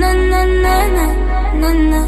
na na na na na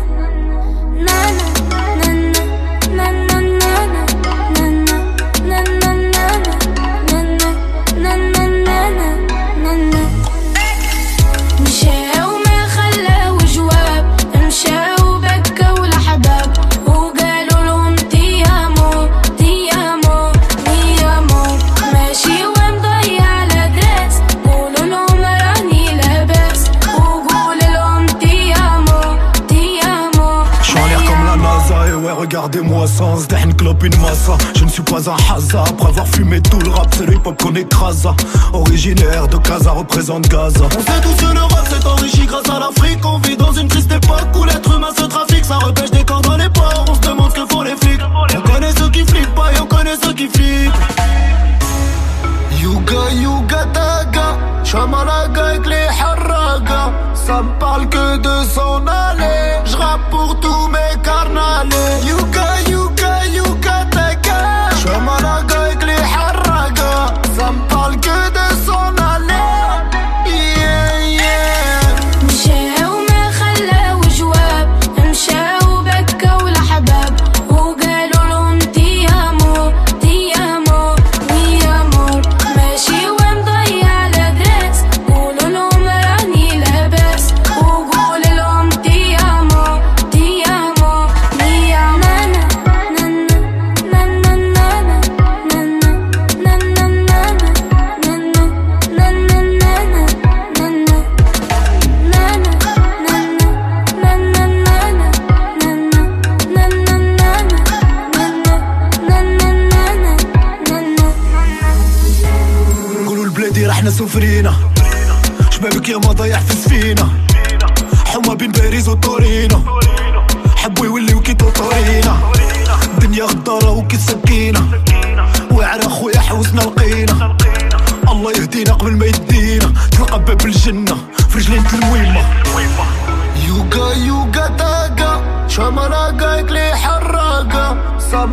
regardez-moi sans Sdehn clope une massa. Je ne suis pas un hasard Après avoir fumé tout le rap C'est l'époque qu'on écrase Originaire de Gaza représente Gaza. On sait tous que l'Europe s'est enrichi grâce à l'Afrique. On vit dans une triste époque où l'être humain se trafique. Ça repêche des corps dans les ports On se demande que font les flics. On connaît ceux qui flippent pas et on connaît ceux qui flippent. Yuga Yuga Daga. Chamalaga avec les harraga. Ça me parle que de son aller. Je pour tous mes carnalés رحنا سفرينا شبابك يا ما ضيع في السفينة حما بين باريس وتورينو حبوا يوليو كي توتورينا الدنيا غدارة وكي سكينة وعرا خويا حوسنا لقينا الله يهدينا قبل ما يدينا. تلقى باب الجنة في رجلين المهمة Yuga Yuga Daga Chamalaga avec les harraga Ça